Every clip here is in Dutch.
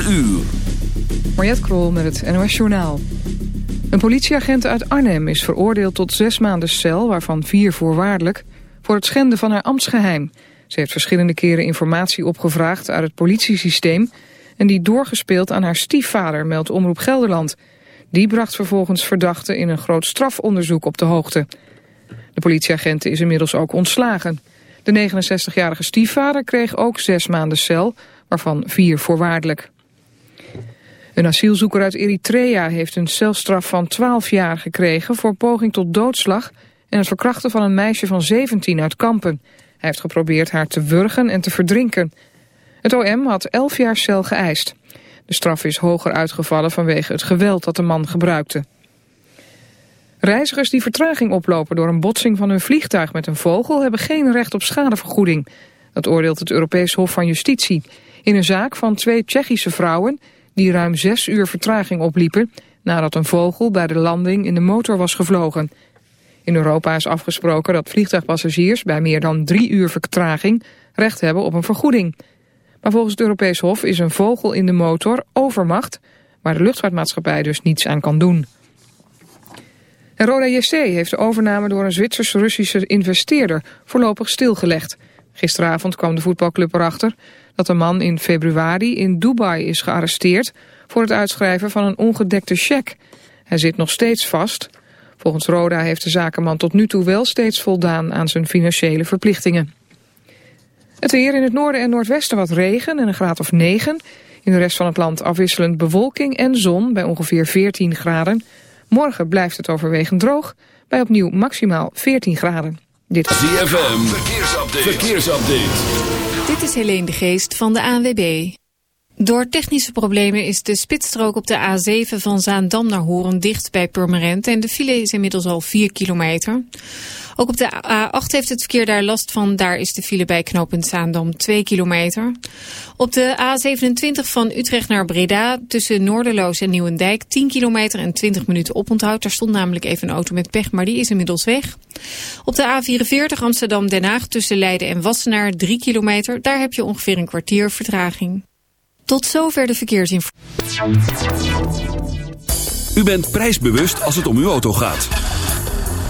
4 uur. Krol met het NOS Journaal. Een politieagent uit Arnhem is veroordeeld tot zes maanden cel... waarvan vier voorwaardelijk, voor het schenden van haar ambtsgeheim. Ze heeft verschillende keren informatie opgevraagd uit het politiesysteem... en die doorgespeeld aan haar stiefvader, meldt Omroep Gelderland. Die bracht vervolgens verdachten in een groot strafonderzoek op de hoogte. De politieagent is inmiddels ook ontslagen. De 69-jarige stiefvader kreeg ook zes maanden cel, waarvan vier voorwaardelijk. Een asielzoeker uit Eritrea heeft een celstraf van 12 jaar gekregen... voor poging tot doodslag en het verkrachten van een meisje van 17 uit Kampen. Hij heeft geprobeerd haar te wurgen en te verdrinken. Het OM had 11 jaar cel geëist. De straf is hoger uitgevallen vanwege het geweld dat de man gebruikte. Reizigers die vertraging oplopen door een botsing van hun vliegtuig met een vogel... hebben geen recht op schadevergoeding. Dat oordeelt het Europees Hof van Justitie. In een zaak van twee Tsjechische vrouwen die ruim zes uur vertraging opliepen... nadat een vogel bij de landing in de motor was gevlogen. In Europa is afgesproken dat vliegtuigpassagiers bij meer dan drie uur vertraging... recht hebben op een vergoeding. Maar volgens het Europees Hof is een vogel in de motor overmacht... waar de luchtvaartmaatschappij dus niets aan kan doen. En Roda JC heeft de overname door een Zwitsers-Russische investeerder voorlopig stilgelegd. Gisteravond kwam de voetbalclub erachter dat een man in februari in Dubai is gearresteerd voor het uitschrijven van een ongedekte cheque. Hij zit nog steeds vast. Volgens Roda heeft de zakenman tot nu toe wel steeds voldaan aan zijn financiële verplichtingen. Het weer in het noorden en noordwesten wat regen en een graad of 9. In de rest van het land afwisselend bewolking en zon bij ongeveer 14 graden. Morgen blijft het overwegend droog bij opnieuw maximaal 14 graden. Dit is ZFM, verkeersupdate. verkeersupdate. Dit is Helene de Geest van de ANWB. Door technische problemen is de spitsstrook op de A7 van Zaandam naar Horen dicht bij Purmerend en de file is inmiddels al 4 kilometer. Ook op de A8 heeft het verkeer daar last van. Daar is de file bij knooppunt Zaandam 2 kilometer. Op de A27 van Utrecht naar Breda tussen Noorderloos en Nieuwendijk 10 kilometer en 20 minuten oponthoud. Daar stond namelijk even een auto met pech, maar die is inmiddels weg. Op de A44 Amsterdam-Den Haag tussen Leiden en Wassenaar 3 kilometer. Daar heb je ongeveer een kwartier vertraging. Tot zover de verkeersinformatie. U bent prijsbewust als het om uw auto gaat.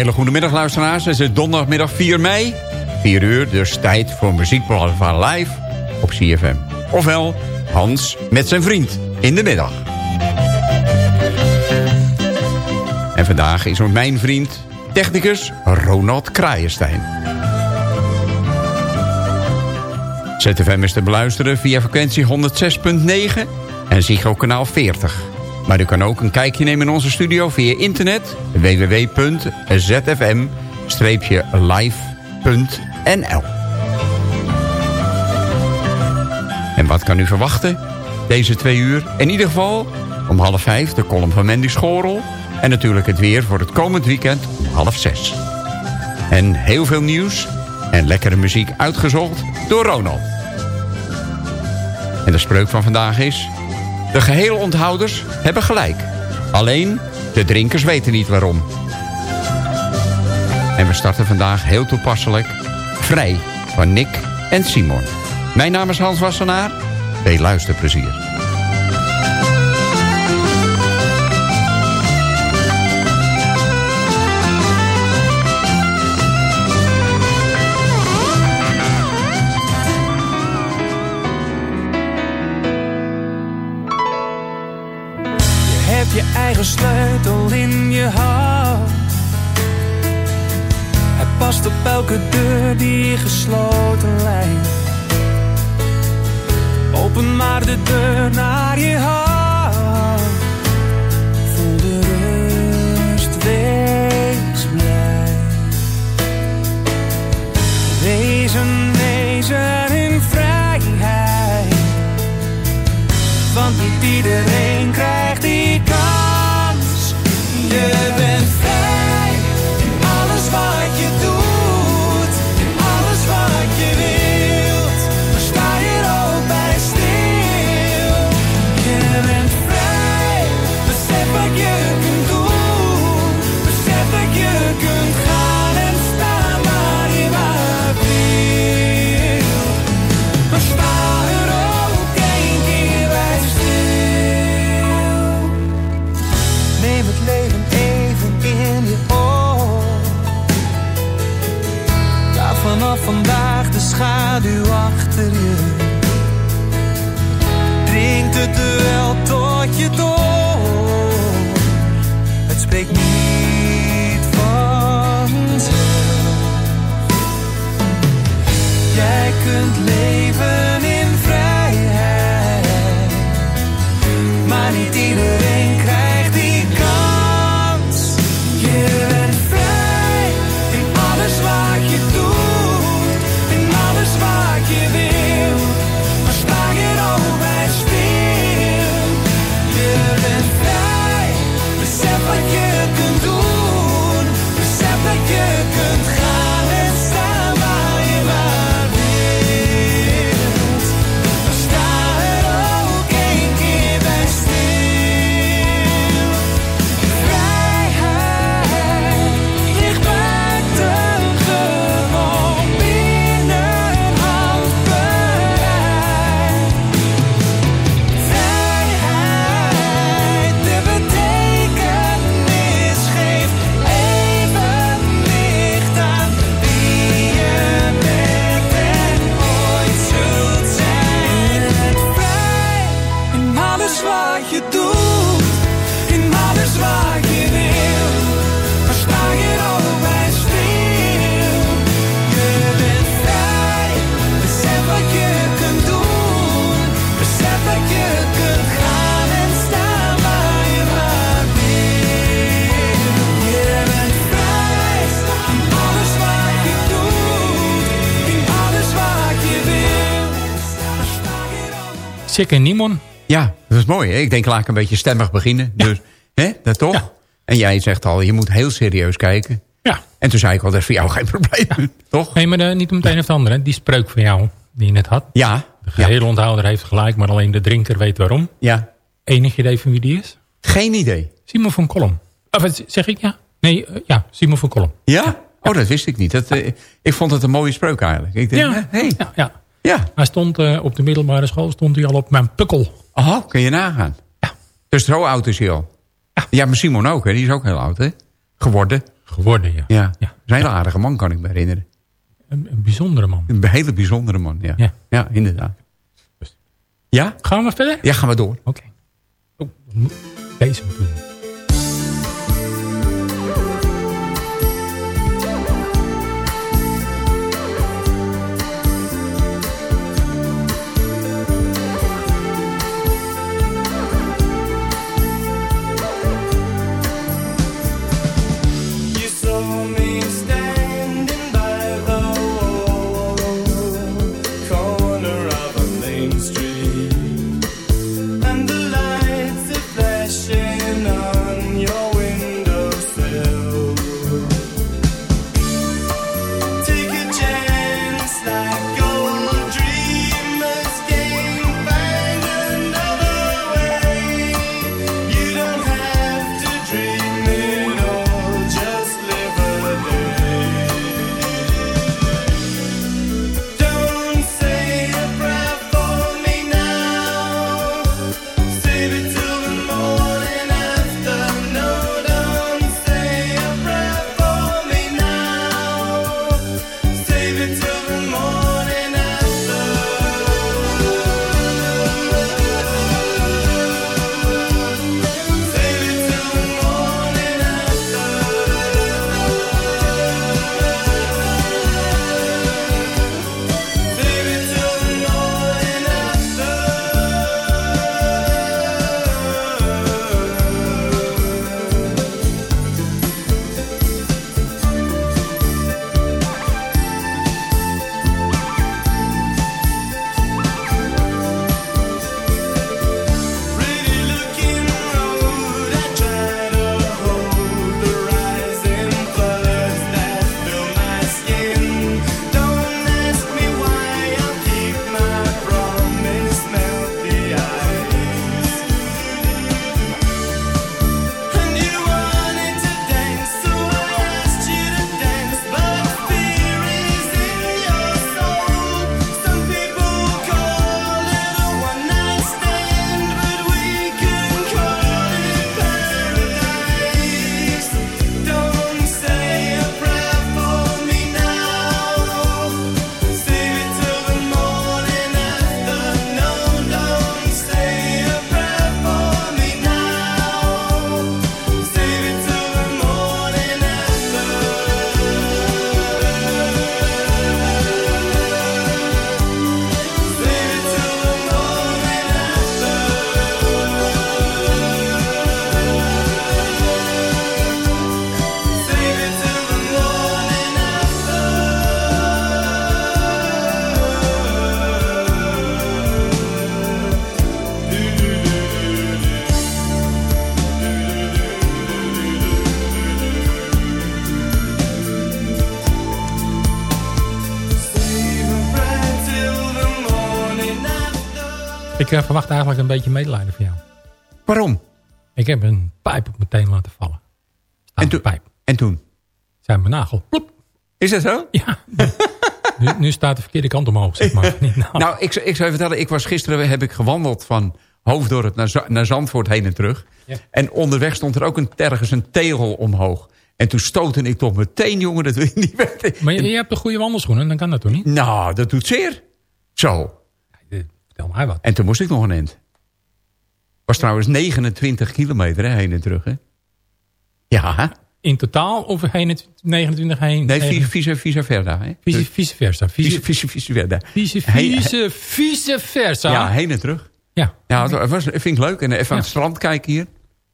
Hele goede middag luisteraars. Het is donderdagmiddag 4 mei. 4 uur, dus tijd voor muziekprogramma live op CFM. Ofwel Hans met zijn vriend in de middag. En vandaag is ook mijn vriend, technicus Ronald Kraaienstein. ZFM is te beluisteren via frequentie 106.9 en Ziggo kanaal 40. Maar u kan ook een kijkje nemen in onze studio via internet www.zfm-live.nl En wat kan u verwachten? Deze twee uur. In ieder geval om half vijf de column van Mandy Schorel. En natuurlijk het weer voor het komend weekend om half zes. En heel veel nieuws en lekkere muziek uitgezocht door Ronald. En de spreuk van vandaag is... De gehele onthouders hebben gelijk. Alleen, de drinkers weten niet waarom. En we starten vandaag heel toepasselijk... Vrij van Nick en Simon. Mijn naam is Hans Wassenaar. Veel luisterplezier. Je eigen sleutel in je hand. Hij past op elke deur die gesloten lijkt. Open maar de deur naar je hart. Voel de rust, wees blij. Wezen, wezen in vrijheid. Want niet iedereen krijgt en Nimon. Ja, dat is mooi. Hè? Ik denk, laat ik een beetje stemmig beginnen. Dus, hè, dat toch? Ja. En jij zegt al, je moet heel serieus kijken. Ja. En toen zei ik al, dat is voor jou geen probleem. toch? Nee, maar eh, niet om het een of het ander. Hè. Die spreuk van jou, die je net had. Ja, De gehele onthouder heeft gelijk, maar alleen de drinker weet waarom. ja. Enig idee van wie die is? Geen idee. Simon van Kolm. Of wat zeg ik ja? Nee, eh, ja, Simon van Kolm. Ja? Oh, dat wist ik niet. Dat, eh, ik vond het een mooie spreuk eigenlijk. Ik denk, Ja, hey. ja, ja. Hij stond eh, op de middelbare school stond hij al op mijn pukkel. Aha, kun je nagaan. Ja. Dus zo oud is hij al. Ja. Ja, maar Simon ook, hè? die is ook heel oud, hè? Geworden. Geworden, ja. Ja. Ja. Een hele aardige man, kan ik me herinneren. Een, een bijzondere man. Een hele bijzondere man, ja. Ja. Ja, inderdaad. Ja? Gaan we verder? Ja, gaan we door. Oké. Oh, deze moeten Ik eh, verwacht eigenlijk een beetje medelijden van jou. Waarom? Ik heb een pijp op mijn teen laten vallen. Staat En toen- pijp. En toen? Zijn mijn nagel. Plop. Is dat zo? Ja. nu, nu staat de verkeerde kant omhoog, zeg maar. Nou. Nou, ik, ik zou je vertellen, ik was gisteren heb ik gewandeld van Hoofddorp naar, naar Zandvoort heen en terug. Ja. En onderweg stond er ook een, ergens een tegel omhoog. En toen stootte ik toch meteen, jongen, dat wil je niet weten. maar je, je hebt de goede wandelschoenen, dan kan dat toch niet? Nou, dat doet zeer. Zo. Wat. En toen moest ik nog een end. Was trouwens 29 kilometer hè, heen en terug, hè? Ja, In totaal of heen het 29 heen? nee, vice, vice, versa, hè? Vice, vice versa. Vice, Vice, vice, versa. vice, vice, vice versa. Ja, heen en terug. Ja. Ja, het was, het vind ik leuk. En even aan het strand kijken hier.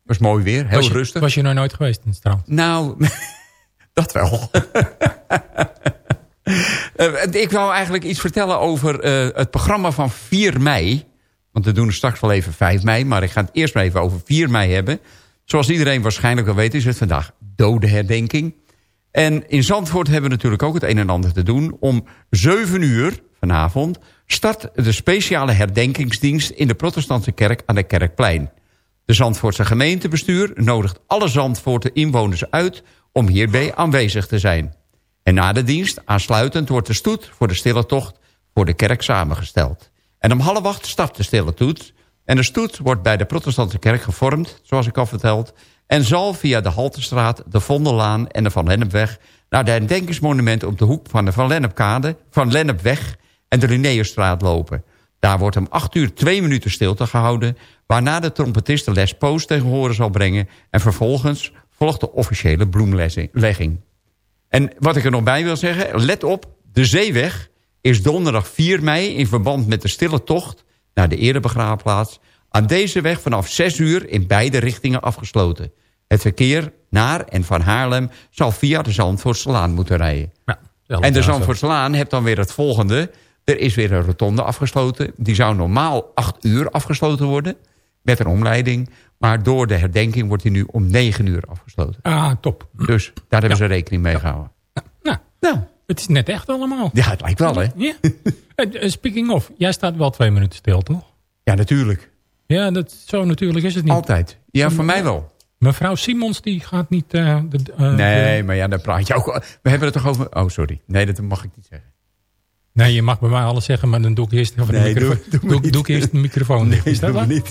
was mooi weer, heel was je, rustig. Was je nog nooit geweest in het strand? Nou, dat wel. Eh, ik wou eigenlijk iets vertellen over eh, het programma van 4 mei. Want we doen straks wel even 5 mei, maar ik ga het eerst maar even over 4 mei hebben. Zoals iedereen waarschijnlijk wel weet is het vandaag dodenherdenking. En in Zandvoort hebben we natuurlijk ook het een en ander te doen. Om 7 uur vanavond start de speciale herdenkingsdienst... in de protestantse kerk aan de Kerkplein. De Zandvoortse gemeentebestuur nodigt alle Zandvoorten inwoners uit... om hierbij aanwezig te zijn. En na de dienst aansluitend wordt de stoet voor de stille tocht... voor de kerk samengesteld. En om half acht start de stille toet... en de stoet wordt bij de protestantse kerk gevormd, zoals ik al verteld... en zal via de Haltestraat, de Vondellaan en de Van Lennepweg... naar de herdenkingsmonument op de hoek van de Van Lennepkade... Van Lennepweg en de Linnaeusstraat lopen... Daar wordt om 8 uur 2 minuten stilte gehouden... waarna de trompetist Les Poos tegen horen zal brengen... en vervolgens volgt de officiële bloemlegging. En wat ik er nog bij wil zeggen, let op... de zeeweg is donderdag 4 mei in verband met de stille tocht... naar de erebegraafplaats... aan deze weg vanaf 6 uur in beide richtingen afgesloten. Het verkeer naar en van Haarlem zal via de Zandvoortslaan moeten rijden. Ja, En de Zandvoortslaan hebt dan weer het volgende. Er is weer een rotonde afgesloten. Die zou normaal 8 uur afgesloten worden. Met een omleiding. Maar door de herdenking wordt die nu om 9 uur afgesloten. Ah, top. Dus daar hebben ze rekening mee gehouden. Nou, Nou, het is net echt allemaal. ja, het lijkt wel hè. Ja. Eh, eh, Speaking of, jij staat wel twee minuten stil, toch? Ja, natuurlijk. Ja, dat, zo natuurlijk is het niet. Altijd. Ja, voor mij wel. Mevrouw Simons, die gaat niet... eh, de, Nee, maar ja, dan praat je ook... We hebben het toch over... Oh, sorry. Nee, dat mag ik niet zeggen. nee, je mag bij mij alles zeggen, maar dan doe ik eerst Nee, de doe- microfoon. doe Doe, doe, ik eerst de microfoon. Is dat doe niet.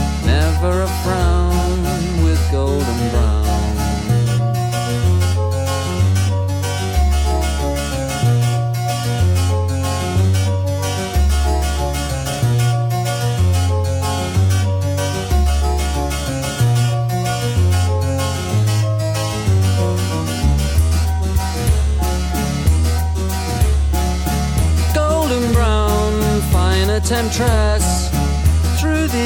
never a frown with golden brown golden brown, fine a temptress. Through the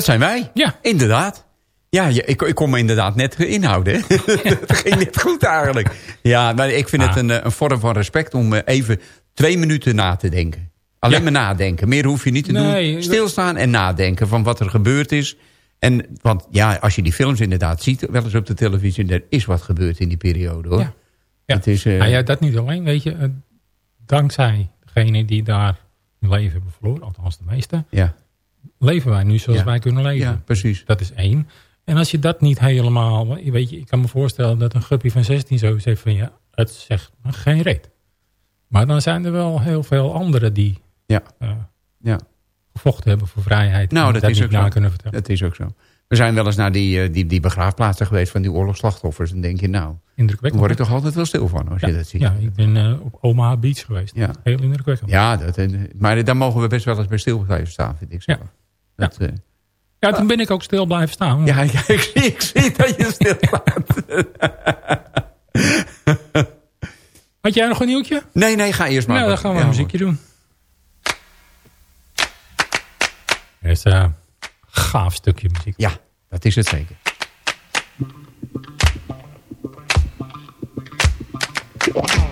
Dat zijn wij. Ja. Inderdaad. Ja, ik, ik kon me inderdaad net inhouden. hè. dat ging net goed eigenlijk. Ja, maar ik vind het Ah. een, eh, een vorm van respect om eh, even twee minuten na te denken. Alleen Ja. maar nadenken. Meer hoef je niet te Nee, doen. Stilstaan en nadenken van wat er gebeurd is. En, want ja, als je die films inderdaad ziet, wel eens op de televisie... er is wat gebeurd in die periode, hoor. Ja. Ja. Het is, eh, Nou ja, dat niet alleen, weet je. dankzij degene die daar hun leven hebben verloren, althans de meeste, ja, leven wij nu zoals Ja. wij kunnen leven. ja, precies. Dat is één. En als je dat niet helemaal... Weet je, ik kan me voorstellen dat een guppy van 16 zo zegt van... Ja, het zegt geen reet. Maar dan zijn er wel heel veel anderen die Ja, eh, ja. gevochten hebben voor vrijheid. Nou, dat, dat is niet ook zo. kunnen vertellen. Dat is ook zo. We zijn wel eens naar die, eh, die, die begraafplaatsen geweest van die oorlogsslachtoffers. En denk je, nou, daar word ik toch altijd wel stil van als ja, je dat ziet. ja, ik ben eh, op Omaha Beach geweest. Ja. Heel indrukwekkend. Ja, dat, eh, maar daar mogen we best wel eens bij stil blijven staan, vind ik zo. Ja. Dat, eh, Ja, toen ben ik ook stil blijven staan. ja, ja, ik, zie, ik zie dat je stil staat. Had jij nog een nieuwtje? Nee, nee, ga eerst maar. Nou, dan gaan we Ja, een muziekje doen. Eh, een gaaf stukje muziek. Ja, dat is het zeker. Ooh,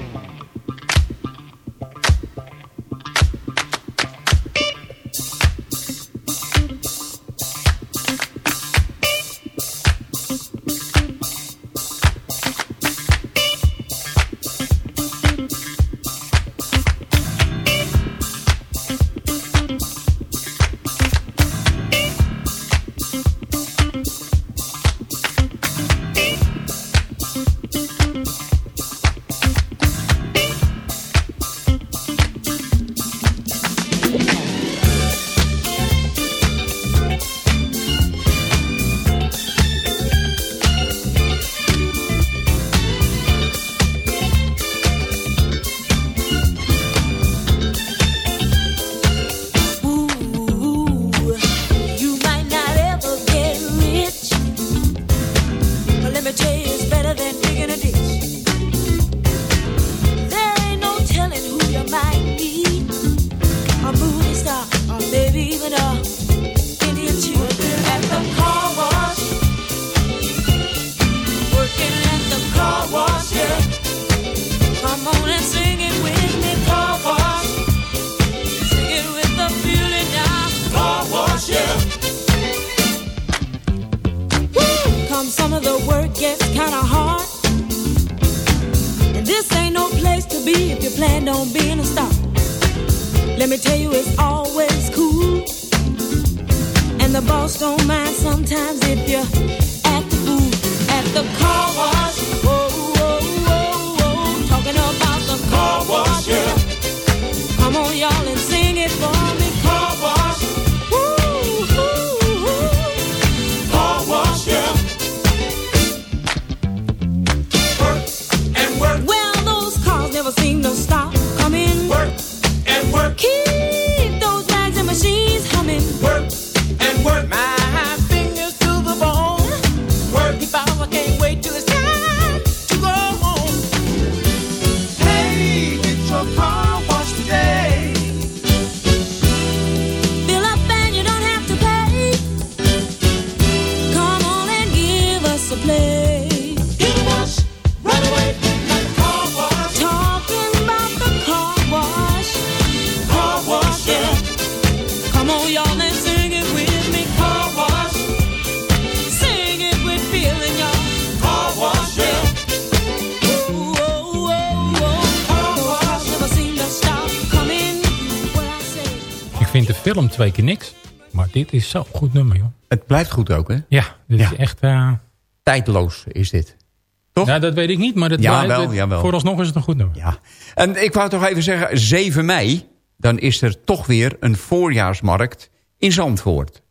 twee keer niks. Maar dit is zo'n goed nummer, joh. Het blijft goed ook, hè? Ja, dit Ja. is echt... eh, Tijdloos is dit. Toch? nou, dat weet ik niet, maar het Ja, blijft- wel, het- jawel. vooralsnog is het een goed nummer. Ja. En ik wou toch even zeggen, 7 mei, dan is er toch weer een voorjaarsmarkt in Zandvoort.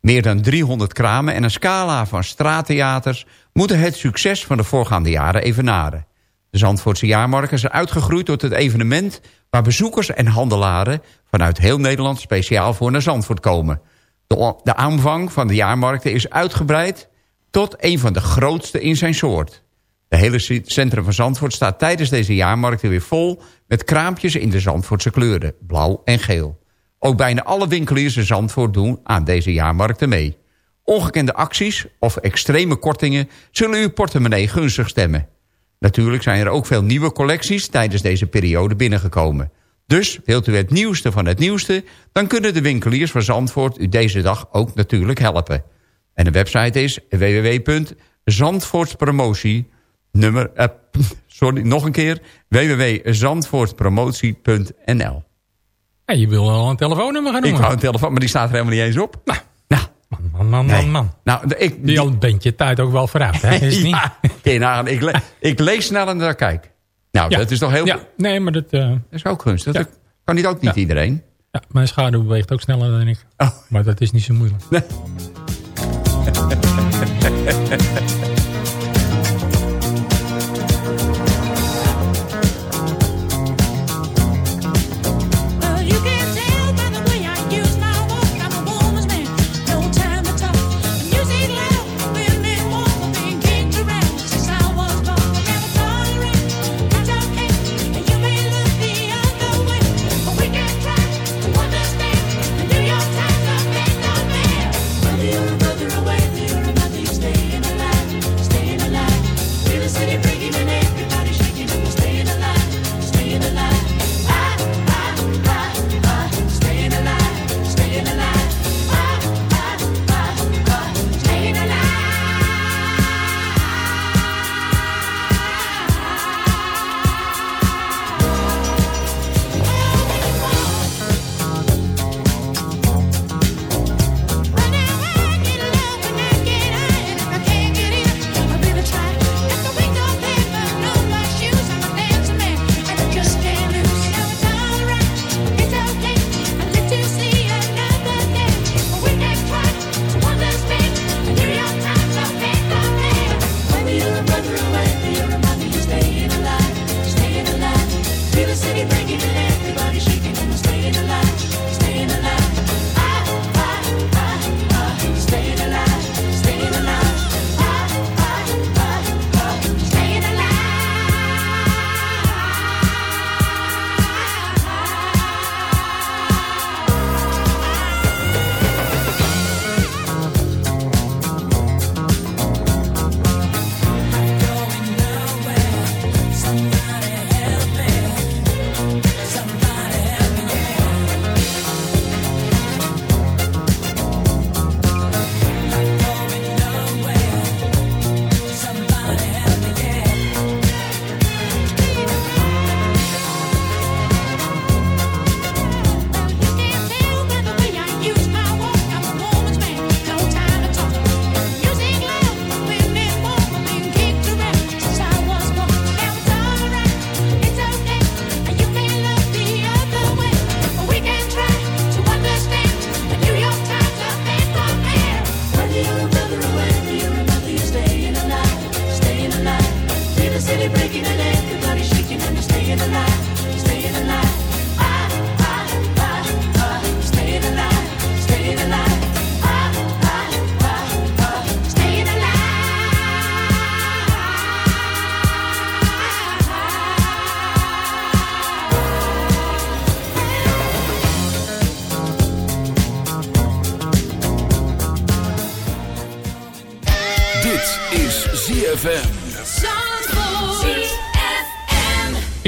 Meer dan 300 kramen en een scala van straattheaters... moeten het succes van de voorgaande jaren evenaren. De Zandvoortse jaarmarkt is uitgegroeid tot het evenement... waar bezoekers en handelaren vanuit heel Nederland speciaal voor naar Zandvoort komen. De, aanvang van de jaarmarkten is uitgebreid tot een van de grootste in zijn soort. De hele centrum van Zandvoort staat tijdens deze jaarmarkten weer vol... met kraampjes in de Zandvoortse kleuren, blauw en geel. Ook bijna alle winkeliers in Zandvoort doen aan deze jaarmarkten mee. Ongekende acties of extreme kortingen zullen uw portemonnee gunstig stemmen. Natuurlijk zijn er ook veel nieuwe collecties tijdens deze periode binnengekomen. Dus wilt u het nieuwste van het nieuwste... dan kunnen de winkeliers van Zandvoort u deze dag ook natuurlijk helpen. En de website is www.zandvoortspromotie... Nummer, eh, sorry, nog een keer. www.zandvoortpromotie.nl Ja, je wil wel een telefoonnummer gaan Ik noemen. wou een telefoon, maar die staat er helemaal niet eens op. Nou, Nou, man, man, nee. man, man. Nou, ik, Die al een beetje tijd ook wel vooruit, hè? Is niet? ja, je nagaan. Ik, le- ik lees sneller dan ik kijk. Nou, Ja. dat is toch heel... Ja, nee, maar dat... eh, Dat is ook gunstig. Ja. Dat kan niet ook niet iedereen. ja, mijn schaduw beweegt ook sneller dan ik. Oh. Maar dat is niet zo moeilijk. Well,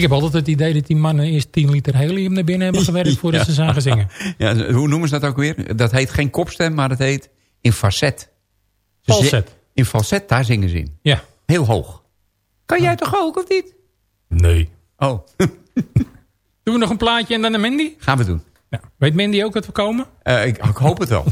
heb altijd het idee dat die mannen eerst 10 liter helium naar binnen hebben gewerkt voordat ze zagen zingen. Ja, hoe noemen ze dat ook weer? Dat heet geen kopstem, maar dat heet in facet. Falset. In falset, daar zingen ze in. Ja. Heel hoog. Kan jij toch ook, of niet? Nee. Oh, Doen we nog een plaatje en dan een Mandy? gaan we doen. Ja. Weet Mandy ook dat we komen? Eh, ik, ik hoop het wel.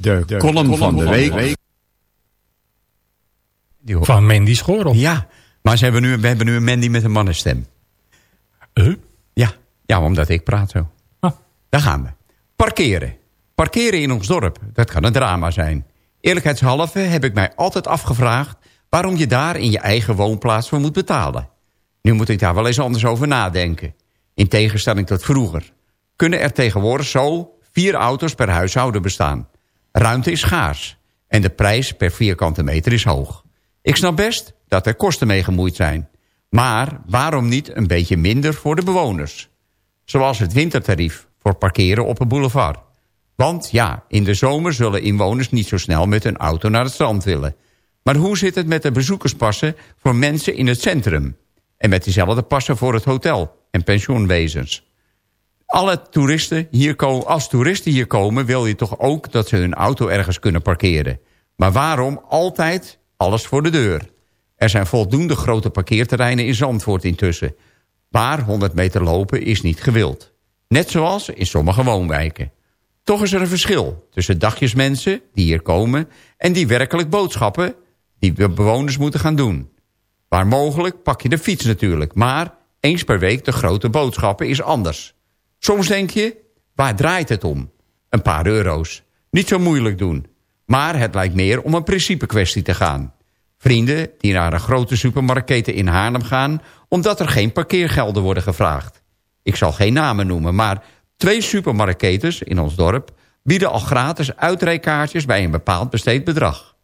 De, column, van de week. Van Mandy Schorel. Ja, maar ze hebben nu, we hebben nu een Mandy met een mannenstem. Huh? Ja, ja omdat ik praat zo. Ah. Daar gaan we. Parkeren. Parkeren in ons dorp, dat kan een drama zijn. Eerlijkheidshalve heb ik mij altijd afgevraagd... waarom je daar in je eigen woonplaats voor moet betalen. Nu moet ik daar wel eens anders over nadenken. In tegenstelling tot vroeger. Kunnen er tegenwoordig zo vier auto's per huishouden bestaan. Ruimte is schaars. En de prijs per vierkante meter is hoog. Ik snap best dat er kosten mee gemoeid zijn. Maar waarom niet een beetje minder voor de bewoners? Zoals het wintertarief voor parkeren op een boulevard. Want ja, in de zomer zullen inwoners niet zo snel met hun auto naar het strand willen. Maar hoe zit het met de bezoekerspassen voor mensen in het centrum? En met diezelfde passen voor het hotel en pensioenwezens? Alle toeristen hier komen, als toeristen hier komen, wil je toch ook dat ze hun auto ergens kunnen parkeren. Maar waarom altijd alles voor de deur? Er zijn voldoende grote parkeerterreinen in Zandvoort intussen. Maar 100 meter lopen is niet gewild. Net zoals in sommige woonwijken. Toch is er een verschil tussen dagjesmensen die hier komen... en die werkelijk boodschappen die de bewoners moeten gaan doen. Waar mogelijk pak je de fiets natuurlijk. Maar eens per week de grote boodschappen is anders. Soms denk je, waar draait het om? Een paar euro's. Niet zo moeilijk doen. Maar het lijkt meer om een principe kwestie te gaan. Vrienden die naar een grote supermarktketen in Haarlem gaan... omdat er geen parkeergelden worden gevraagd. Ik zal geen namen noemen, maar twee supermarktketens in ons dorp... bieden al gratis uitrijkaartjes bij een bepaald besteed bedrag.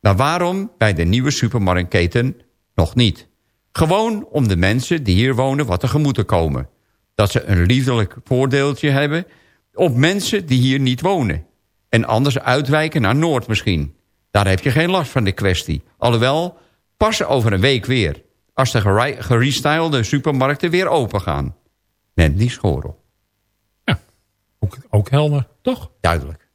Maar waarom bij de nieuwe supermarktketen nog niet? Gewoon om de mensen die hier wonen wat tegemoet te komen. Dat ze een liefdelijk voordeeltje hebben op mensen die hier niet wonen. En anders uitwijken naar Noord misschien. Daar heb je geen last van de kwestie. Alhoewel, pas over een week weer. Als de gere- gerestylede supermarkten weer open gaan. Net die schorel. Ook, ook helder, toch? Duidelijk.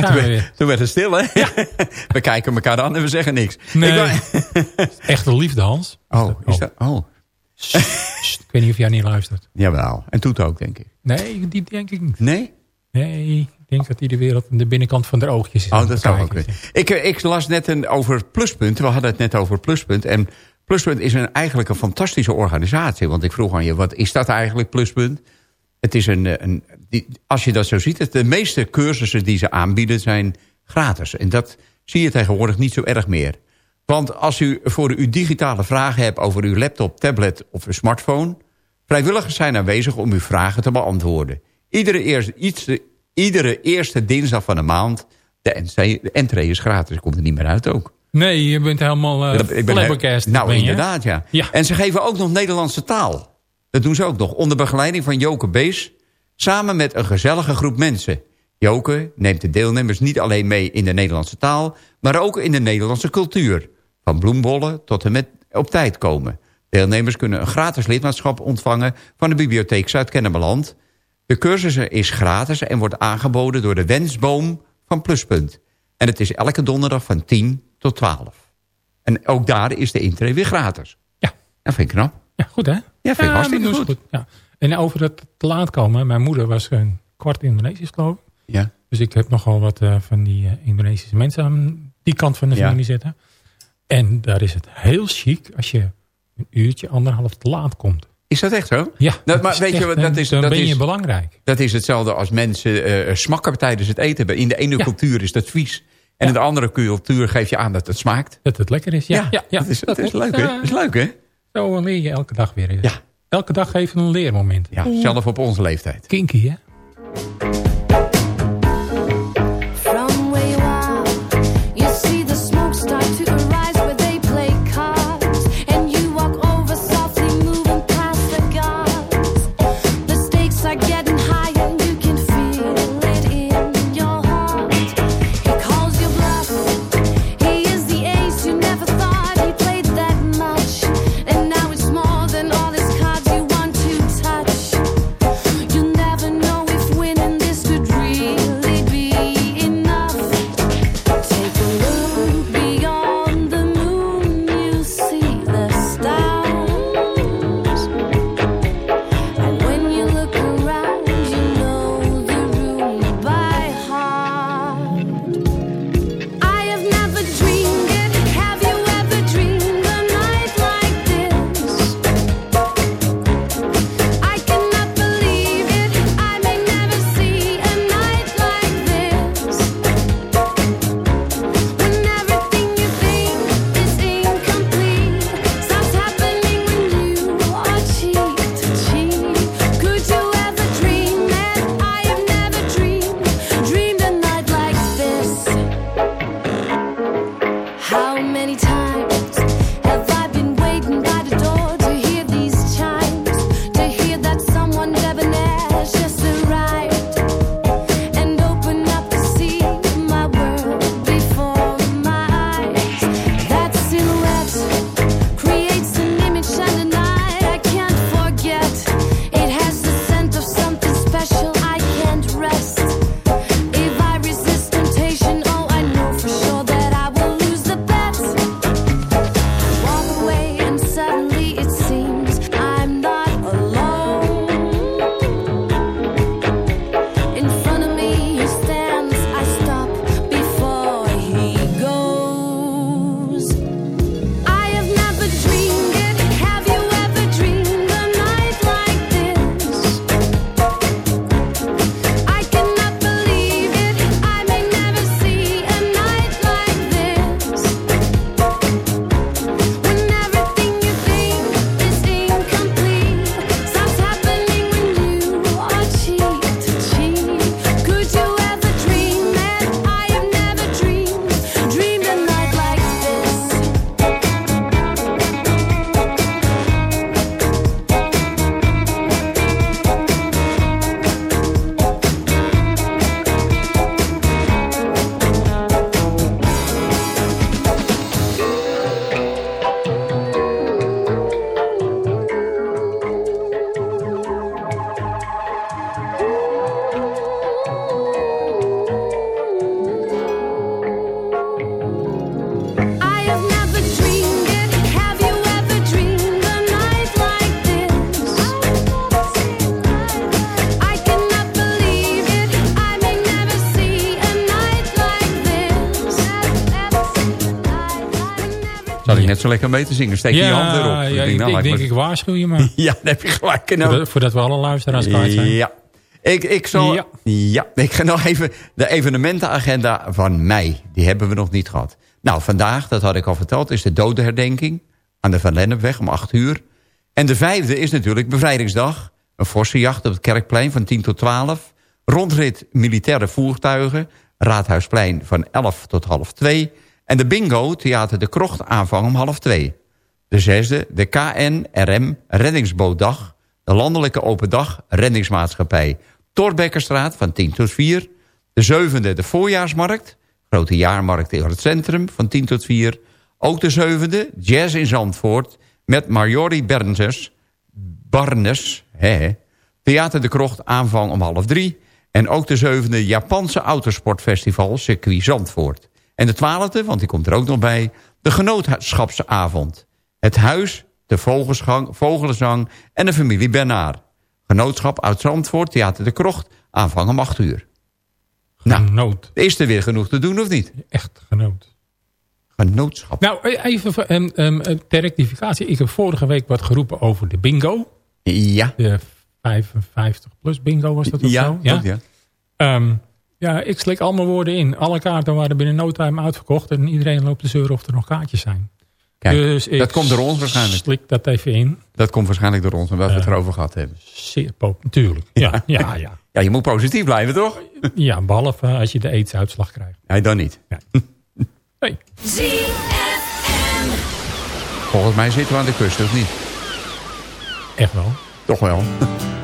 Ja, toen, we werd- weer. toen werd het stil, hè? we kijken elkaar aan en we zeggen niks. Nee. Wou- Echte liefde, Hans. oh, is dat... Oh, Sst, ik weet niet of jij niet luistert. jawel. En Toet ook, denk ik. Nee, die denk ik niet. Nee? Nee, ik denk dat hij de wereld aan de binnenkant van de oogjes is. Oh, dat zou ook kunnen. Ik, eh, ik las net een, over Pluspunt. We hadden het net over Pluspunt. En Pluspunt is een, eigenlijk een fantastische organisatie. Want ik vroeg aan je, wat is dat eigenlijk, Pluspunt? Het is een, eh, een die, als je dat zo ziet, het, de meeste cursussen die ze aanbieden zijn gratis. En dat zie je tegenwoordig niet zo erg meer. Want als u voor u digitale vragen hebt over uw laptop, tablet of een smartphone... vrijwilligers zijn aanwezig om uw vragen te beantwoorden. Iedere eerste, iets, iedere eerste dinsdag van de maand, de, entree is gratis. Komt er niet meer uit ook. Nee, je bent helemaal uh, Ik ben Nou, ben inderdaad, ja. Ja. En ze geven ook nog Nederlandse taal. Dat doen ze ook nog, onder begeleiding van Joke Bees... samen met een gezellige groep mensen. Joke neemt de deelnemers niet alleen mee in de Nederlandse taal... maar ook in de Nederlandse cultuur. Van bloembollen tot en met op tijd komen. Deelnemers kunnen een gratis lidmaatschap ontvangen... van de Bibliotheek Zuid-Kennemerland. De cursus is gratis en wordt aangeboden door de Wensboom van Pluspunt. En het is elke donderdag van 10 tot 12. En ook daar is de intree weer gratis. Ja. Dat vind ik knap. Ja, goed hè? Ja, vind ik hartstikke doen ze goed. Ja. En over het te laat komen. Mijn moeder was een kwart Indonesisch geloof ik. Ja. Dus ik heb nogal wat eh, van die eh, Indonesische mensen aan die kant van de Ja. familie zitten. En daar is het heel chic als je een uurtje, anderhalf te laat komt. Is dat echt zo? Ja, Dat, maar weet je, dat is, dan dat ben je is, belangrijk. dat is hetzelfde als mensen eh, smakken tijdens het eten. In de ene Ja. cultuur is dat vies. En in de andere cultuur geef je aan dat het smaakt. Dat het lekker is. Ja, ja, ja, dat is, dat is leuk, hè? Ja, Dat is leuk, hè? Zo leer je elke dag weer. Ja. Elke dag even een leermoment. Ja, zelf op onze leeftijd. Kinky, hè? Zo lekker mee te zingen. Steek je ja, hand erop. Ja, ik, nou, ik denk, maar- ik waarschuw je maar. Ja, daar heb je gelijk voordat, voordat we alle luisteraars kwijt zijn. Ja. Ik, ik, zal, ja. Ja. ik ga nog even de evenementenagenda van mei. Die hebben we nog niet gehad. Nou, vandaag, dat had ik al verteld, is de dodenherdenking aan de Van Lennepweg om 8 uur. En de vijfde is natuurlijk bevrijdingsdag. Een forse jacht op het Kerkplein van 10 tot 12. Rondrit militaire voertuigen. Raadhuisplein van 11 tot half 2. En de bingo, Theater de Krocht, aanvang om half 2. De zesde, de KNRM Reddingsbootdag. De landelijke open dag reddingsmaatschappij. Torbekkerstraat van 10 tot 4. De zevende, de voorjaarsmarkt. Grote jaarmarkt in het centrum van 10 tot 4. Ook de zevende, jazz in Zandvoort. Met Marjorie Bernses. Barnes, hè, Theater de Krocht aanvang om half drie. En ook de zevende Japanse autosportfestival circuit Zandvoort. En de twaalfde, want die komt er ook nog bij, de genootschapsavond. Het huis, de vogelenzang en de familie Bernard. Genootschap uit Zandvoort, Theater de Krocht, aanvang om acht uur. Nou, Genoot. is er weer genoeg te doen of niet? Echt genoot. Genootschap. Nou, even em, em, em, ter rectificatie. Ik heb vorige week wat geroepen over de bingo. Ja. De 55 plus bingo was dat of Ja, zo? dat, ja. Ehm, ja, ik slik allemaal woorden in. Alle kaarten waren binnen no time uitverkocht. En iedereen loopt te zeuren of er nog kaartjes zijn. Kijk, dus dat komt door ons waarschijnlijk. slik dat even in. Dat komt waarschijnlijk door ons, omdat we het erover gehad hebben. Zeer natuurlijk. Ja, ja, ja. Ja, je moet positief blijven, toch? Ja, behalve als je de AIDS-uitslag krijgt. Nee, dan niet. Nee. Volgens mij zitten we aan de kust, of niet? Echt wel. Toch wel.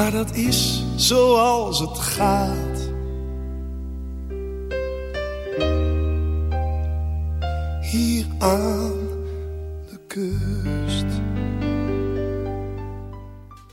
Maar dat is zoals het gaat. Hier aan de kust.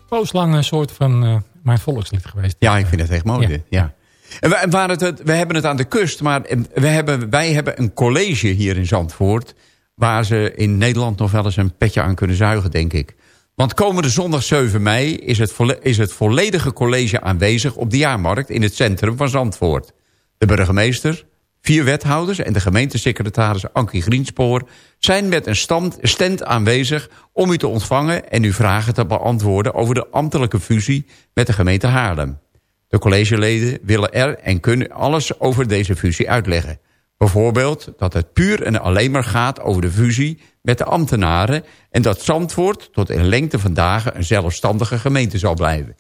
Pooslang een soort van eh, mijn volkslied geweest. Ja, ik vind het echt mooi. Ja. En we, waar het, het- we hebben het aan de kust, maar we hebben, wij hebben een college hier in Zandvoort... waar ze in Nederland nog wel eens een petje aan kunnen zuigen, denk ik. Want komende zondag 7 mei is het, is het volledige college aanwezig... op de jaarmarkt in het centrum van Zandvoort. De burgemeester, vier wethouders en de gemeentesecretaris Ankie Grienspoor... zijn met een stand, stand aanwezig om u te ontvangen... en uw vragen te beantwoorden over de ambtelijke fusie met de gemeente Haarlem. De collegeleden willen er en kunnen alles over deze fusie uitleggen. Bijvoorbeeld dat het puur en alleen maar gaat over de fusie met de ambtenaren... en dat Zandvoort tot in lengte van dagen een zelfstandige gemeente zal blijven.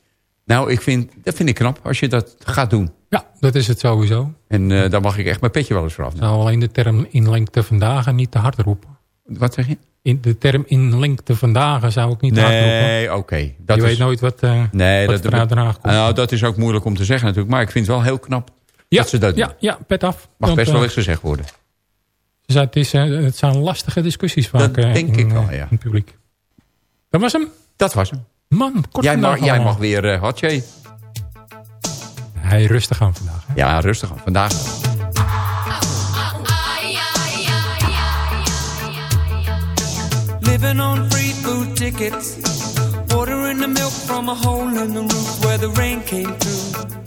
Nou, ik vind, dat vind ik knap als je dat gaat doen. Ja, dat is het sowieso. En eh dan mag ik echt mijn petje wel eens vanaf. Ik zou alleen de term in lengte vandaag niet te hard roepen. Wat zeg je? In de term in lengte vandaag zou ik niet te hard roepen. Nee, oké. Je is- weet nooit wat, eh Nee, wat dat, vanuit Den Haag komt. nou, dat is ook moeilijk om te zeggen natuurlijk. Maar ik vind het wel heel knap ja, dat ze dat doen. ja, ja, pet af. Mag Want, best wel eh, eens gezegd worden. ze zei, het, is, eh, het zijn lastige discussies vaak Dat eh, denk in, ik wel, ja. in het publiek. Dat was hem. Dat was hem. Man, kort Jij mag, jij mag weer uh, Hatje. Hij rustig aan vandaag. Hè? Ja, rustig aan. Vandaag. Living on free food tickets. Watering the milk from a hole in the roof where the rain came through.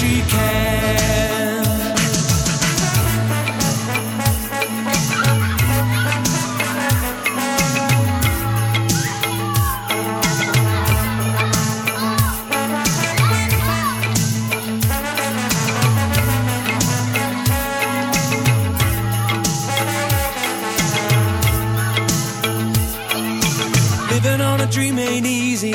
She can. Living on a dream ain't easy,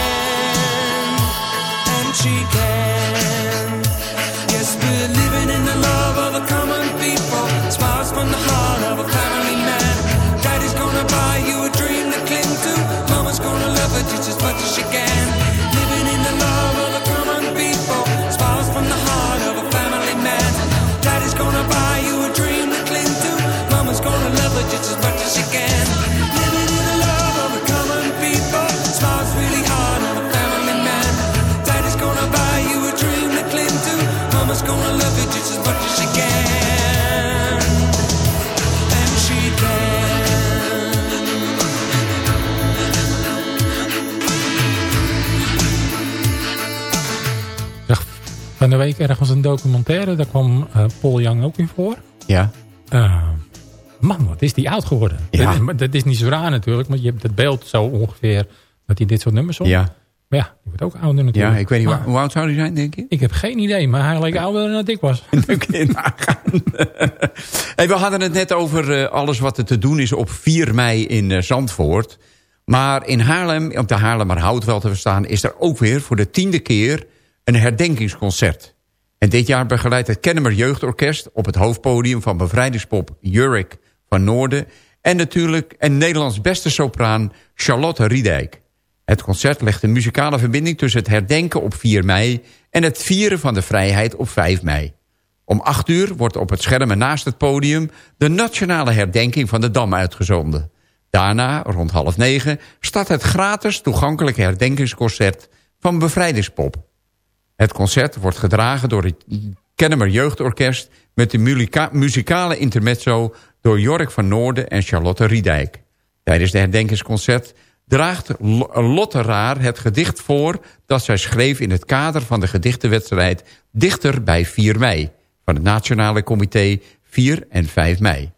She can. Yes, we're de week ergens een documentaire. Daar kwam eh, Paul Young ook in voor. Ja. Eh, man, wat is die oud geworden. Ja. Dat, is, maar dat is niet zo raar natuurlijk. Maar je hebt het beeld zo ongeveer dat hij dit soort nummers zong. Ja. Maar ja, die wordt ook ouder natuurlijk. Ja, ik weet niet, Maar hoe- oud zou die zijn, denk je? Ik heb geen idee, maar hij leek ouder dan dat ik was. Nagaan. hey, we hadden het net over eh, alles wat er te doen is op 4 mei in Zandvoort. Maar in Haarlem, op de Haarlemmerhout wel te verstaan... is er ook weer voor de tiende keer een herdenkingsconcert. En dit jaar begeleidt het Kennemer Jeugdorkest... op het hoofdpodium van bevrijdingspop Jurik van Noorden... en natuurlijk een Nederlands beste sopraan Charlotte Riedijk. Het concert legt een muzikale verbinding tussen het herdenken op 4 mei... en het vieren van de vrijheid op 5 mei. Om 8 uur wordt op het scherm en naast het podium... de nationale herdenking van de Dam uitgezonden. Daarna, rond half negen, start het gratis toegankelijke herdenkingsconcert van Bevrijdingspop. Het concert wordt gedragen door het Kennemer Jeugdorkest... met de muzikale intermezzo door Jork van Noorden en Charlotte Riedijk. Tijdens de herdenkingsconcert draagt Lo- Lotte Raar het gedicht voor... dat zij schreef in het kader van de gedichtenwedstrijd... Dichter bij 4 mei... van het Nationale Comité 4 en 5 mei.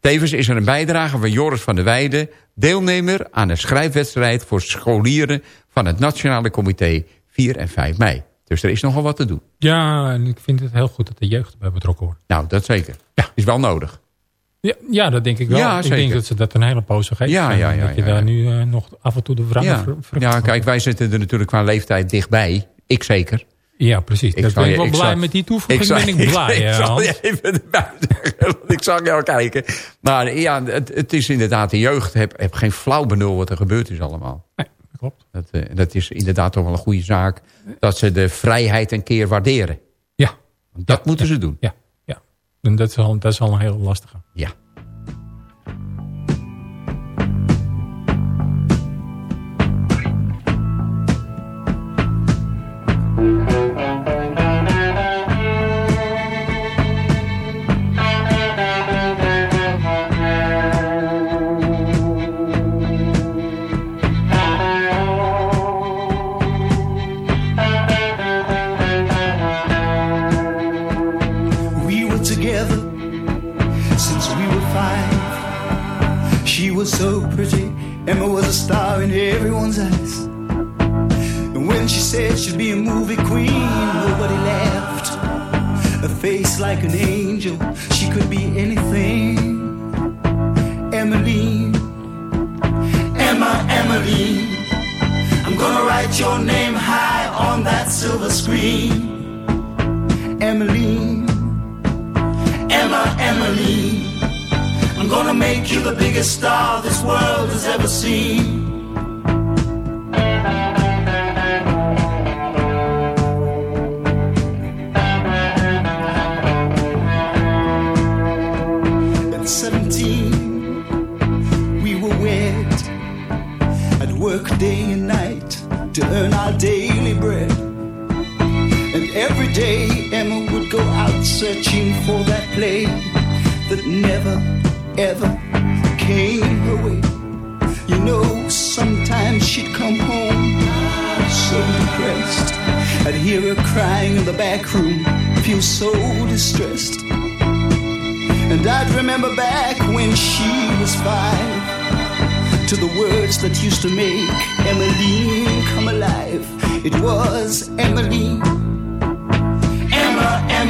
Tevens is er een bijdrage van Joris van der Weijden... deelnemer aan een schrijfwedstrijd voor scholieren... van het Nationale Comité 4 en 5 mei. Dus er is nogal wat te doen. Ja, en ik vind het heel goed dat de jeugd erbij betrokken wordt. Nou, dat zeker. Ja. Is wel nodig. Ja, ja dat denk ik wel. Ja, ik denk dat ze dat een hele poos geven. Ja, ja, ja, Dat je daar nu eh, nog af en toe de vraag Ja. ja, kijk, wij zitten er natuurlijk qua leeftijd dichtbij. Ik zeker. Ja, precies. Dat zal ben ik wel blij met die toevoeging zal- ben ik blij, Ik, zal je even erbij zeggen, want ik zag jou kijken. Maar ja, het, het is inderdaad de jeugd. Heb, heb geen flauw benul wat er gebeurd is allemaal. Nee, klopt. Dat, eh, dat is inderdaad toch wel een goede zaak. Dat ze de vrijheid een keer waarderen. Ja. Dat moeten ze doen. Ja, ja. En dat is al, dat is al een heel lastige. Ja. Said she'd be a movie queen, nobody laughed. A face like an angel, she could be anything. Emmeline, Emma, Emmeline, I'm gonna write your name high on that silver screen. Emmeline, Emma, Emmeline. I'm gonna make you the biggest star this world has ever seen. Day Emma would go out searching for that play that never, ever came her way. You know, sometimes she'd come home so depressed. I'd hear her crying in the back room, feel so distressed. And I'd remember back when she was five to the words that used to make Emmeline come alive. It was Emmeline.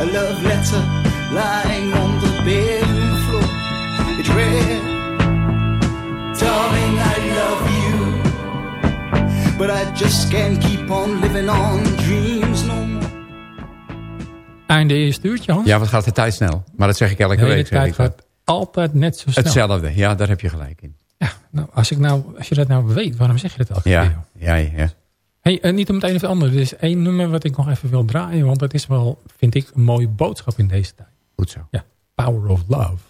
a love letter lying on the bedroom floor. It read, Darling, I love you, but I just can't keep on living on dreams no more. Einde eerste uurtje, Hans. Ja, wat gaat de tijd snel? Maar dat zeg ik elke week. De tijd gaat altijd net zo snel. Hetzelfde, ja, daar heb je gelijk in. Ja, nou, als, ik nou, als je dat nou weet, waarom zeg je dat elke keer? Ja, ja, ja. Hey, uh, niet om het een of het ander. Er is één nummer wat ik nog even wil draaien. Want dat is wel, vind ik, een mooie boodschap in deze tijd. Goed zo. Ja, Power of Love.